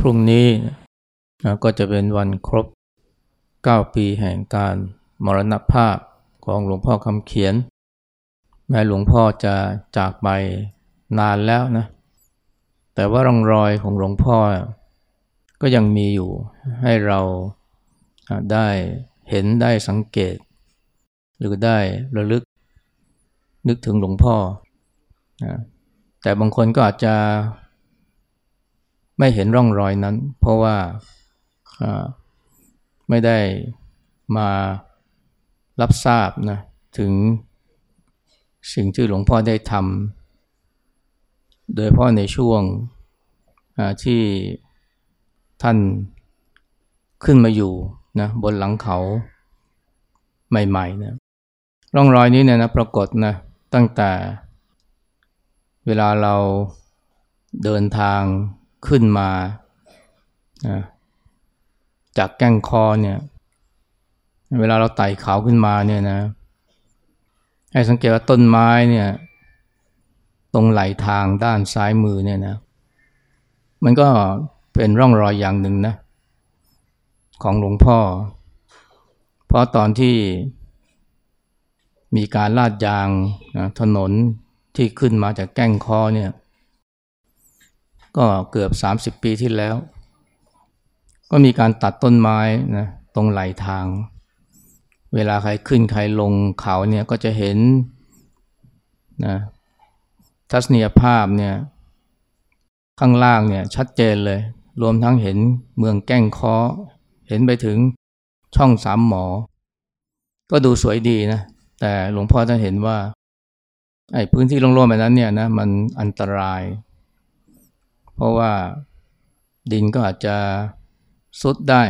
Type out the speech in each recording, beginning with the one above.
พรุ่งนี้ก็จะเป็นวันครบ 9 ปีแห่งการมรณภาพของหลวงพ่อคำเขียน แม้หลวงพ่อจะจากไปนานแล้วนะ แต่ว่าร่องรอยของหลวงพ่อ ก็ยังมีอยู่ให้เราได้เห็นได้สังเกต หรือได้ระลึกนึกถึงหลวงพ่อ แต่บางคนก็อาจจะ ไม่เห็นร่องรอยนั้น เพราะว่าไม่ได้มารับทราบนะถึงสิ่งที่หลวงพ่อได้ทำโดยพราะในช่วงที่ท่านขึ้นมาอยู่นะบนหลังเขาใหม่ๆนะร่องรอยนี้เนี่ยนะปรากฏนะตั้งแต่เวลาเราเดินทาง ขึ้นมาจากแก้งคอเนี่ย เวลาเราไต่เขาขึ้นมาเนี่ยนะ ให้สังเกตว่าต้นไม้เนี่ย ตรงไหลทางด้านซ้ายมือเนี่ยนะ มันก็เป็นร่องรอยอย่างหนึ่งนะ ของหลวงพ่อ เพราะตอนที่มีการลาดยางนะถนนที่ขึ้นมาจากแก้งคอเนี่ย ก็เกือบ 30 ปีที่แล้ว ก็มีการตัดต้นไม้นะตรงไหลทาง เวลาใครขึ้นใครลงเขาเนี่ยก็จะเห็นนะทัศนียภาพเนี่ยข้างล่างเนี่ยชัดเจนเลย รวมทั้งเห็นเมืองแก้งคอเห็นไปถึงช่องสามหมอ ก็ดูสวยดีนะ แต่หลวงพ่อท่านเห็นว่าไอ้พื้นที่โล่งๆแบบนั้นเนี่ยนะมันอันตราย ราะว่าดินก็อาจจะสุดได้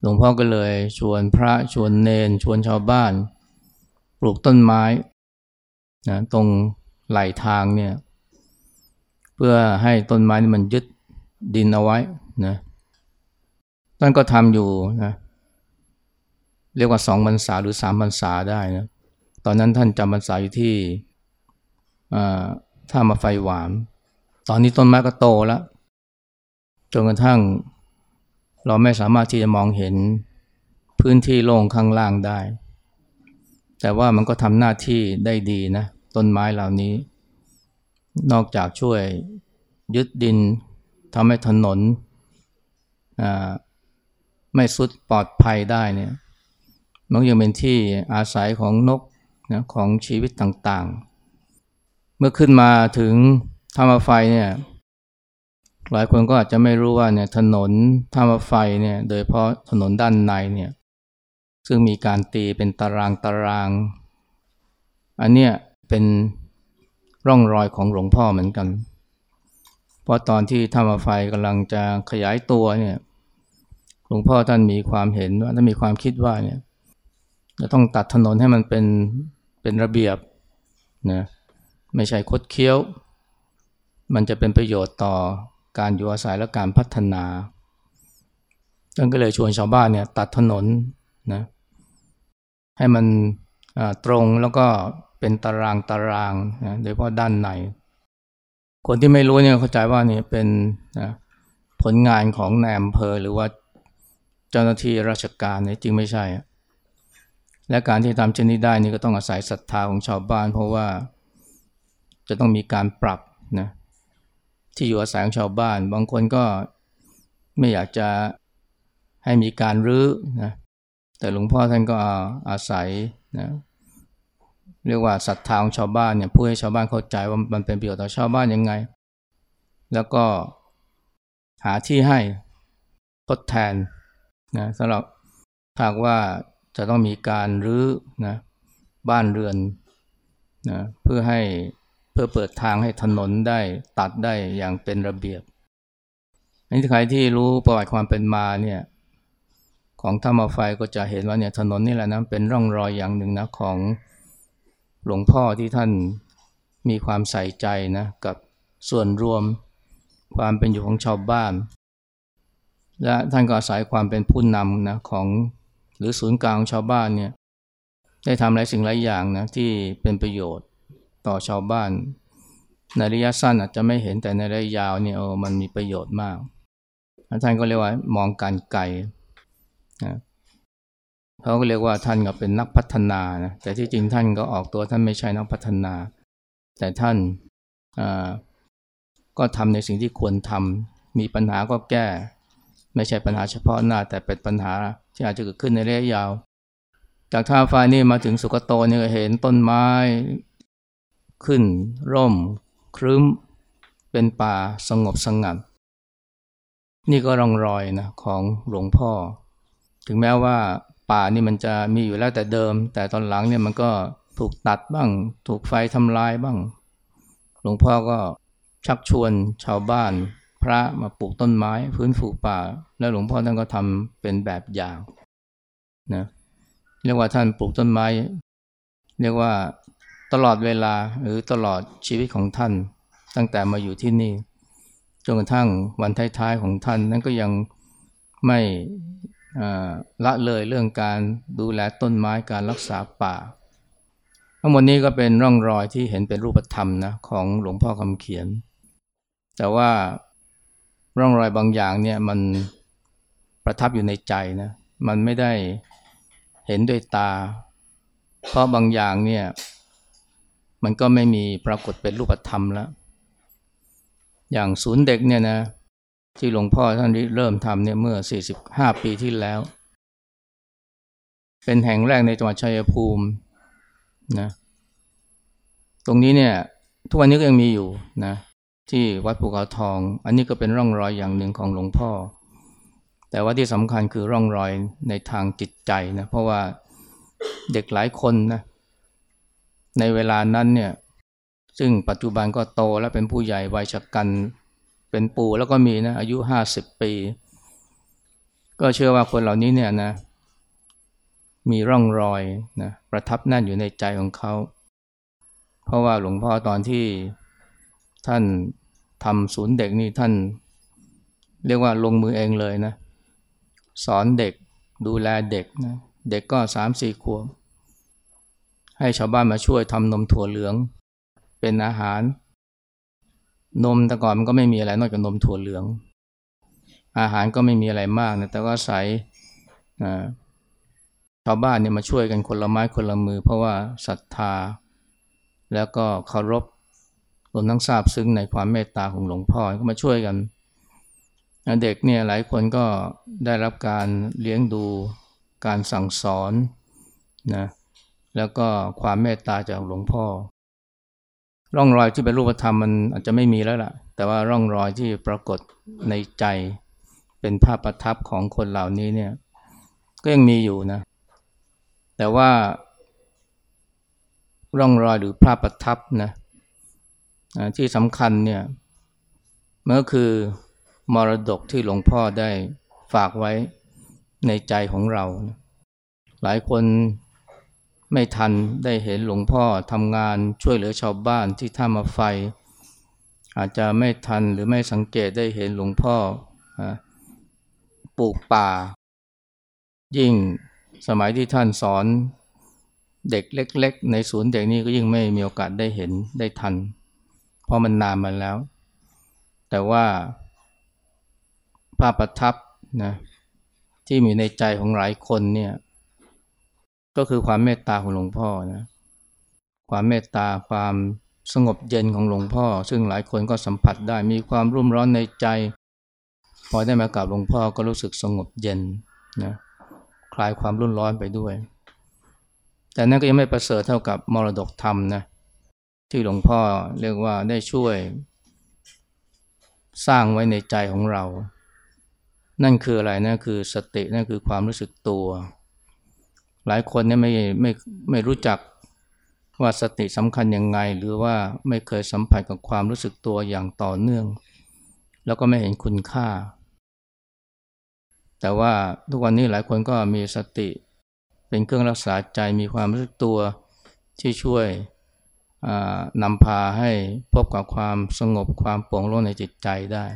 หลวงพ่อก็เลยชวนพระชวนเนน ชวนชาวบ้าน ปลูกต้นไม้นะตรงไหลทางเนี่ย เพื่อให้ต้นไม้นี่มันยึดดินเอาไว้นะท่านก็ทำอยู่นะเรียกว่าสองพรรษาหรือสามพรรษาได้นะตอนนั้นท่านจำพรรษาอยู่ที่ท่ามาไฟหวาน ตอนนี้ต้นไม้ก็โตแล้วจนกระทั่ง เราไม่สามารถที่จะมองเห็นพื้นที่โล่งข้างล่างได้ แต่ว่ามันก็ทำหน้าที่ได้ดีนะ ต้นไม้เหล่านี้ นอกจากช่วยยึดดินทำให้ถนนไม่สุดปลอดภัยได้เนี่ยมันยังเป็นที่อาศัยของนกนะของชีวิตต่างๆ เมื่อขึ้นมาถึง ท่ามาไฟเนี่ยหลายคนก็อาจจะไม่รู้ว่าเนี่ยถนนท่ามาไฟเนี่ยโดยเพราะถนนด้านในเนี่ยซึ่งมีการตีเป็นตารางตาราง อันเนี้ยเป็นร่องรอยของหลวงพ่อเหมือนกัน เพราะตอนที่ท่ามาไฟกำลังจะขยายตัวเนี่ยหลวงพ่อท่านมีความเห็นว่าท่านมีความคิดว่าเนี่ยจะต้องตัดถนนให้มันเป็นเป็นระเบียบนะไม่ใช่คดเคี้ยว มันจะเป็นประโยชน์ต่อการอยู่อาศัยและการพัฒนาท่านก็เลยชวนชาวบ้านเนี่ยตัดถนนนะให้มันตรงแล้วก็เป็นตารางตารางนะโดยเฉพาะด้านในคนที่ไม่รู้เนี่ยเข้าใจว่านี่เป็นนะผลงานของนายอำเภอหรือว่าเจ้าหน้าที่ราชการเนี่ยจริงไม่ใช่ และการที่ทำเช่นนี้ได้นี่ก็ต้องอาศัยศรัทธาของชาวบ้าน เพราะว่าจะต้องมีการปรับนะ ที่อยู่อาศัยของชาวบ้าน บางคนก็ไม่อยากจะให้มีการรื้อนะแต่หลวงพ่อท่านก็อาศัยนะเรียกว่าศรัทธาของชาวบ้านเนี่ยพูดให้ชาวบ้านเข้าใจว่ามันเป็นประโยชน์ต่อชาวบ้านยังไง แล้วก็หาที่ให้ทดแทนนะสำหรับหากว่าจะต้องมีการรื้อนะบ้านเรือนนะเพื่อให้ พื่อเปิดทางให้ถนนได้ตัดได้อย่างเป็นระเบียบอันนี้ใครที่รู้ประวัติความเป็นมาเนี่ยของธรรมไฟก็จะเห็นว่าเนี่ยถนนนี่แหละนะเป็นร่องรอยอย่างหนึ่งนะของหลวงพ่อที่ท่านมีความใส่ใจนะกับส่วนรวมความเป็นอยู่ของชาวบ้าน และท่านก็อาศัยความเป็นผู้นำนะของหรือศูนย์กลางของชาวบ้านเนี่ยได้ทำหลายสิ่งหลายอย่างนะที่เป็นประโยชน์ ต่อชาวบ้าน ในระยะสั้นอาจจะไม่เห็นแต่ในระยะยาวเนี่ยโอ้มันมีประโยชน์มากท่านก็เรียกว่ามองการไกลนะเขาก็เรียกว่าท่านก็เป็นนักพัฒนานะแต่ที่จริงท่านก็ออกตัวท่านไม่ใช่นักพัฒนา แต่ท่านก็ทำในสิ่งที่ควรทำมีปัญหาก็แก้ ไม่ใช่ปัญหาเฉพาะหน้า แต่เป็นปัญหาที่อาจจะเกิดขึ้นในระยะยาว จากท่าไฟนี่มาถึงสุกโตเนี่ยเห็นต้นไม้ ขึ้น ร่ม ครึ้ม เป็นป่าสงบสงัด นี่ก็ร่องรอยนะของหลวงพ่อ ถึงแม้ว่าป่านี่มันจะมีอยู่แล้วแต่เดิม แต่ตอนหลังเนี่ยมันก็ถูกตัดบ้าง ถูกไฟทำลายบ้าง หลวงพ่อก็ชักชวนชาวบ้าน พระมาปลูกต้นไม้พื้นฝูป่า แล้วหลวงพ่อท่านก็ทำเป็นแบบอย่างนะเรียกว่าท่านปลูกต้นไม้ เรียกว่า ตลอดเวลาหรือตลอดชีวิตของท่าน ตั้งแต่มาอยู่ที่นี่จนกระทั่งวันท้ายๆของท่านนั้นก็ยังไม่ละเลยเรื่องการดูแลต้นไม้การรักษาป่า ทั้งหมดนี้ก็เป็นร่องรอยที่เห็นเป็นรูปธรรมนะของหลวงพ่อคำเขียน แต่ว่าร่องรอยบางอย่างเนี่ยมันประทับอยู่ในใจนะมันไม่ได้เห็นด้วยตา เพราะบางอย่างเนี่ย มันก็ไม่มีปรากฏเป็นรูปธรรมแล้ว อย่างศูนย์เด็กเนี่ยนะที่หลวงพ่อท่านเริ่มทำเนี่ยเมื่อ 45 ปีที่แล้ว เป็นแห่งแรกในจังหวัดชัยภูมินะตรงนี้เนี่ยทุกวันนี้ก็ยังมีอยู่นะที่วัดภูเขาทอง อันนี้ก็เป็นร่องรอยอย่างหนึ่งของหลวงพ่อ แต่ว่าที่สำคัญคือร่องรอยในทางจิตใจนะเพราะว่าเด็กหลายคนนะ ในเวลานั้นเนี่ยซึ่งปัจจุบันก็โตแล้วเป็นผู้ใหญ่วัยชกัน เป็นปู่แล้วก็มีนะอายุห้าสิบปี ก็เชื่อว่าคนเหล่านี้เนี่ยนะมีร่องรอยนะประทับแน่นอยู่ในใจของเขา เพราะว่าหลวงพ่อตอนที่ท่านทำศูนย์เด็กนี่ท่าน เรียกว่าลงมือเองเลยนะ สอนเด็กดูแลเด็กนะเด็กก็สามสี่ขวบ ให้ชาวบ้านมาช่วยทำนมถั่วเหลือง เป็นอาหาร นมแต่ก่อนมันก็ไม่มีอะไรนอกจากนมถั่วเหลือง อาหารก็ไม่มีอะไรมากนะแต่ก็ใส่ชาวบ้านเนี่ยมาช่วยกันคนละไม้คนละมือ เพราะว่าศรัทธา แล้วก็เคารพรวมทั้งทราบซึ้งในความเมตตาของหลวงพ่อก็มาช่วยกันเด็กเนี่ยหลายคนก็ได้รับการเลี้ยงดูการสั่งสอนนะ แล้วก็ความเมตตาจากหลวงพ่อ ร่องรอยที่เป็นรูปธรรมมันอาจจะไม่มีแล้วล่ะ แต่ว่าร่องรอยที่ปรากฏในใจ เป็นภาพประทับของคนเหล่านี้เนี่ย ก็ยังมีอยู่นะ แต่ว่าร่องรอยหรือภาพประทับนะที่สำคัญเนี่ยมันก็คือมรดกที่หลวงพ่อได้ฝากไว้ในใจของเรา หลายคน ไม่ทันได้เห็นหลวงพ่อทำงานช่วยเหลือชาวบ้านที่ท่ามาไฟ อาจจะไม่ทันหรือไม่สังเกตได้เห็นหลวงพ่อปลูกป่า ยิ่งสมัยที่ท่านสอนเด็กเล็ก ๆ ในศูนย์เด็กนี่ก็ยิ่งไม่มีโอกาสได้เห็นได้ทัน เพราะมันนานมาแล้ว แต่ว่าภาพประทับนะที่มีในใจของหลายคนเนี่ย ก็คือความเมตตาของหลวงพ่อนะความเมตตาความสงบเย็นของหลวงพ่อ ซึ่งหลายคนก็สัมผัสได้มีความรุ่มร้อนในใจ พอได้มากราบหลวงพ่อก็รู้สึกสงบเย็นนะคลายความรุ่นร้อนไปด้วย แต่นั่นก็ยังไม่ประเสริฐเท่ากับมรดกธรรมนะที่หลวงพ่อเรียกว่าได้ช่วย สร้างไว้ในใจของเรา นั่นคืออะไรนะคือสตินั่นคือความรู้สึกตัว หลายคนเนี่ยไม่ไม่ไม่รู้จักว่าสติสำคัญยังไง หรือว่าไม่เคยสัมผัสกับความรู้สึกตัวอย่างต่อเนื่อง แล้วก็ไม่เห็นคุณค่า แต่ว่าทุกวันนี้หลายคนก็มีสติ เป็นเครื่องรักษาใจมีความรู้สึกตัวที่ช่วยนำพาให้พบกับความสงบความโปร่งโล่งในจิตใจได้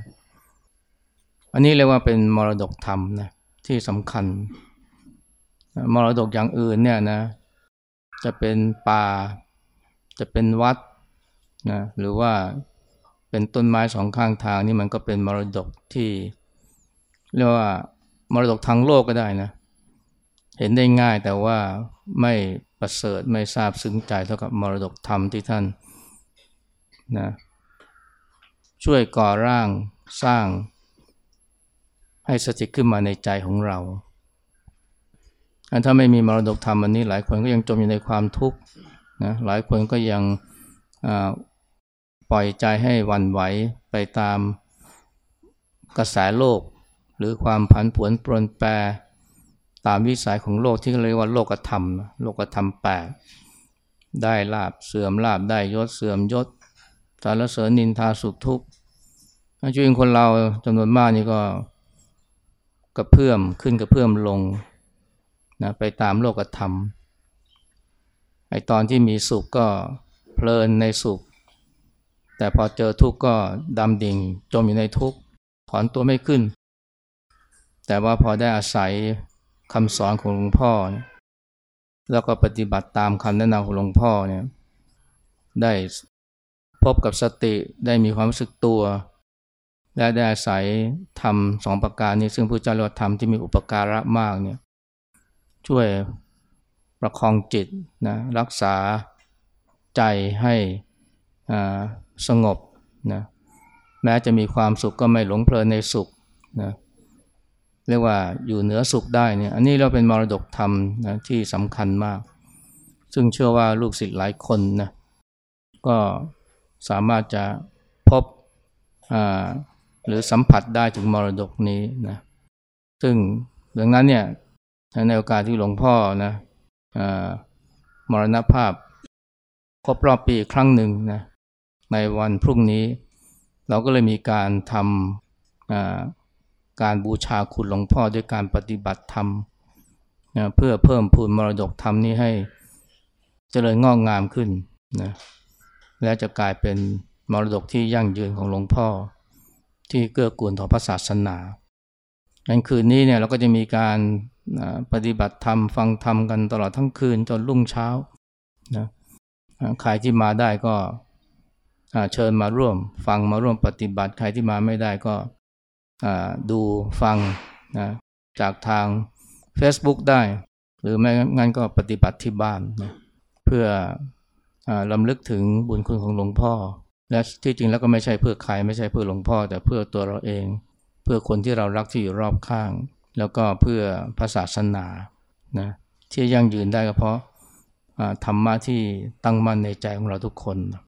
อันนี้เรียกว่าเป็นมรดกธรรมนะที่สำคัญ มรดกอย่างอื่นเนี่ยนะ จะเป็นป่า จะเป็นวัดนะหรือว่าเป็นต้นไม้สองข้างทางนี่มันก็เป็นมรดกที่เรียกว่ามรดกทางโลกก็ได้นะ เห็นได้ง่ายแต่ว่าไม่ประเสริฐไม่ทราบซึ้งใจเท่ากับมรดกธรรมที่ท่านนะช่วยก่อร่างสร้างให้สถิตขึ้นมาในใจของเรา ถ้าไม่มีมรดกธรรมอันนี้ หลายคนก็ยังจมอยู่ในความทุกข์นะหลายคนก็ยังปล่อยใจให้วันไหวไปตามกระแสโลก หรือความผันผวนปรนแปรตามวิสัยของโลกที่เรียกว่าโลกธรรม โลกธรรมแปดได้ลาบเสื่อมลาบได้ยศเสื่อมยศสารเสริญนินทาสุขทุกข์ชีวิตคนเราจำนวนมากนี่ก็กระเพื่อมขึ้นกระเพื่อมลง นะไปตามโลกธรรมไอตอนที่มีสุขก็เพลินในสุข แต่พอเจอทุกข์ก็ดำดิ่งจมอยู่ในทุกข์ถอนตัวไม่ขึ้น แต่ว่าพอได้อาศัยคำสอนของหลวงพ่อ แล้วก็ปฏิบัติตามคำแนะนำของหลวงพ่อเนี่ยได้พบกับสติได้มีความรู้สึกตัว และได้อาศัยทำสองประการนี้ซึ่งพระเจ้าเรียกว่าธรรมที่มีอุปการะมากเนี่ย ช่วยประคองจิตนะรักษาใจให้สงบนะแม้จะมีความสุขก็ไม่หลงเพลินในสุขนะเรียกว่าอยู่เหนือสุขได้เนี่ยอันนี้เราเป็นมรดกธรรมนะที่สำคัญมาก ซึ่งเชื่อว่าลูกศิษย์หลายคนนะก็สามารถจะพบหรือสัมผัสได้ถึงมรดกนี้นะซึ่งดังนั้นเนี่ย ในโอกาสที่หลวงพ่อนะมรณภาพครบรอบปีครั้งหนึ่งนะในวันพรุ่งนี้ เราก็เลยมีการทำการบูชาคุณหลวงพ่อด้วยการปฏิบัติธรรมนะเพื่อเพิ่มพูนมรดกธรรมนี้ให้เจริญงอกงามขึ้นนะและจะกลายเป็นมรดกที่ยั่งยืนของหลวงพ่อ ที่เกื้อกูลต่อพระศาสนาอันคืนนี้เนี่ยเราก็จะมีการ ปฏิบัติธรรมฟังธรรมกันตลอดทั้งคืนจนรุ่งเช้านะใครที่มาได้ก็เชิญมาร่วม ฟังมาร่วมปฏิบัติ ใครที่มาไม่ได้ก็ดูฟังนะจากทาง Facebook ได้ หรือไม่งั้นก็ปฏิบัติที่บ้านนะเพื่ออลำลึกถึงบุญคุณของหลวงพ่อ และที่จริงแล้วก็ไม่ใช่เพื่อใครไม่ใช่เพื่อหลวงพ่อ แต่เพื่อตัวเราเอง เพื่อคนที่เรารักที่อยู่รอบข้าง แล้วก็เพื่อพระศาสนานะที่ยั่งยืนได้ก็เพราะธรรมะที่ตั้งมั่นในใจของเราทุกคนนะ